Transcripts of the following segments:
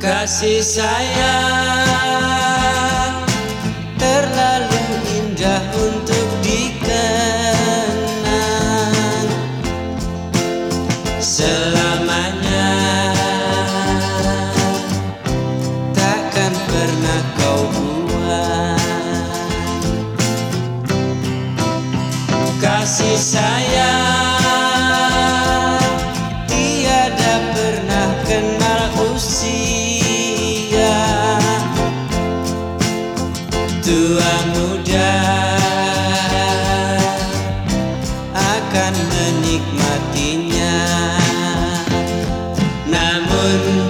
Kasih sayang terlalu indah untuk dikenang selamanya. Takkan pernah kau buang kasih sayang. Tua muda akan menikmatinya. Namun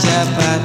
Japan.